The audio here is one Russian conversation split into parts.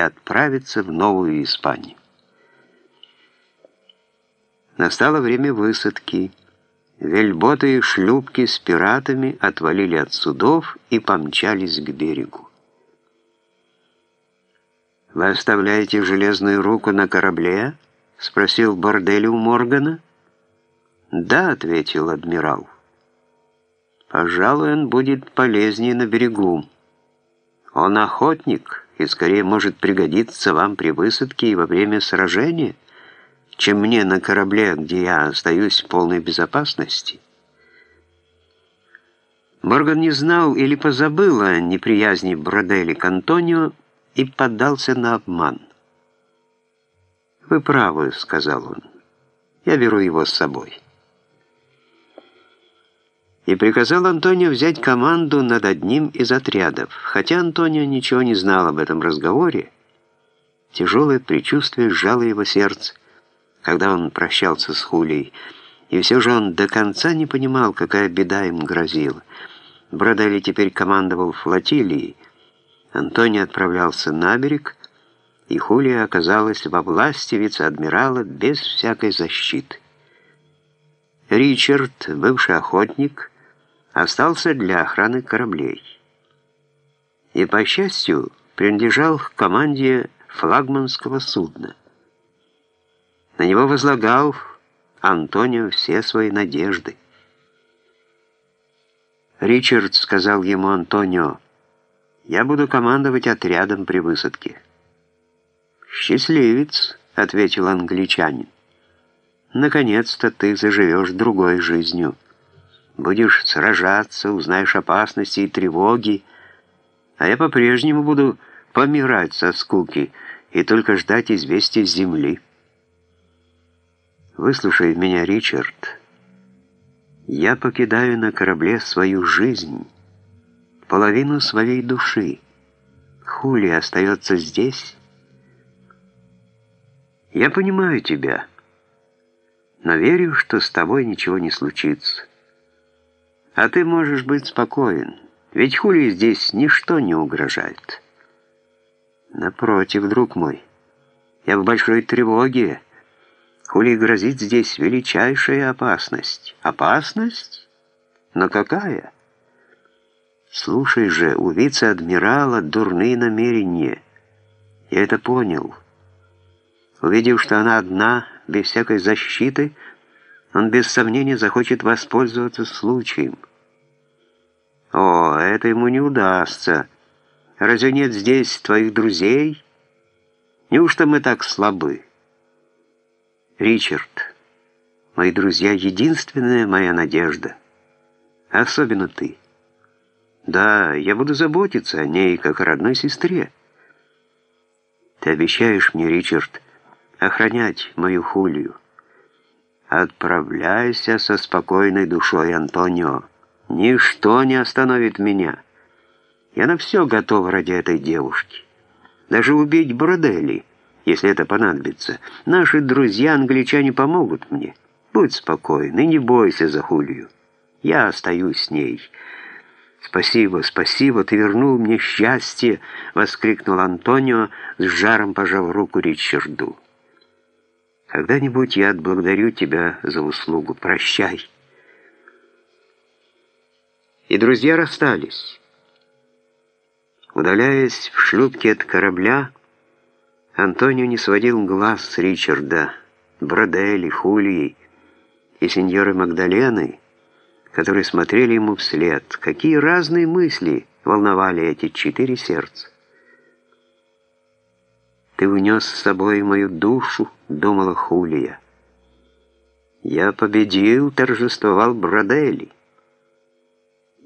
и отправиться в Новую Испанию. Настало время высадки. Вельботы и шлюпки с пиратами отвалили от судов и помчались к берегу. «Вы оставляете железную руку на корабле?» — спросил Бордель у Моргана. «Да», — ответил адмирал. «Пожалуй, он будет полезнее на берегу. Он охотник и скорее может пригодиться вам при высадке и во время сражения» чем мне на корабле, где я остаюсь в полной безопасности. Морган не знал или позабыл о неприязни Бродели к Антонио и поддался на обман. «Вы правы», — сказал он. «Я беру его с собой». И приказал Антонио взять команду над одним из отрядов. Хотя Антонио ничего не знал об этом разговоре, тяжелое предчувствие сжало его сердце когда он прощался с Хулей, и все же он до конца не понимал, какая беда им грозила. Бродели теперь командовал флотилией, Антоний отправлялся на берег, и Хулия оказалась во власти вице-адмирала без всякой защиты. Ричард, бывший охотник, остался для охраны кораблей. И, по счастью, принадлежал к команде флагманского судна. На него возлагал Антонио все свои надежды. Ричард сказал ему Антонио, «Я буду командовать отрядом при высадке». «Счастливец», — ответил англичанин. «Наконец-то ты заживешь другой жизнью. Будешь сражаться, узнаешь опасности и тревоги, а я по-прежнему буду помирать со скуки и только ждать известия с земли». Выслушай меня, Ричард. Я покидаю на корабле свою жизнь, половину своей души. Хули остается здесь. Я понимаю тебя, но верю, что с тобой ничего не случится. А ты можешь быть спокоен, ведь Хули здесь ничто не угрожает. Напротив, друг мой, я в большой тревоге, Хули грозит здесь величайшая опасность. Опасность? Но какая? Слушай же, у вице-адмирала дурные намерения. Я это понял. Увидев, что она одна, без всякой защиты, он без сомнения захочет воспользоваться случаем. О, это ему не удастся. Разве нет здесь твоих друзей? Неужто мы так слабы? Ричард, мои друзья, единственная моя надежда. Особенно ты. Да, я буду заботиться о ней, как о родной сестре. Ты обещаешь мне, Ричард, охранять мою Хулию. Отправляйся со спокойной душой, Антонио. Ничто не остановит меня. Я на все готов ради этой девушки. Даже убить Бродели — если это понадобится. Наши друзья-англичане помогут мне. Будь спокоен и не бойся за Хулию. Я остаюсь с ней». «Спасибо, спасибо, ты вернул мне счастье!» — воскликнул Антонио, с жаром пожав руку Ричарду. «Когда-нибудь я отблагодарю тебя за услугу. Прощай!» И друзья расстались. Удаляясь в шлюпке от корабля, Антонио не сводил глаз с Ричарда, Бродели, Хулии и сеньоры Магдалены, которые смотрели ему вслед. Какие разные мысли волновали эти четыре сердца. «Ты унес с собой мою душу», — думала Хулия. «Я победил», — торжествовал Бродели.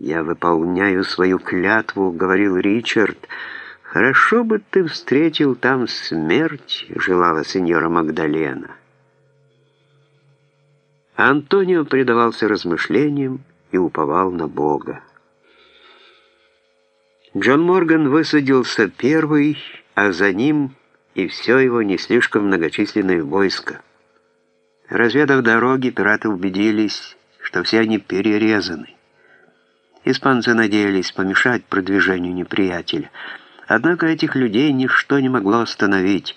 «Я выполняю свою клятву», — говорил Ричард, — «Хорошо бы ты встретил там смерть», — желала сеньора Магдалена. Антонио предавался размышлениям и уповал на Бога. Джон Морган высадился первый, а за ним и все его не слишком многочисленное войско. Разведав дороги, пираты убедились, что все они перерезаны. Испанцы надеялись помешать продвижению неприятеля — Однако этих людей ничто не могло остановить.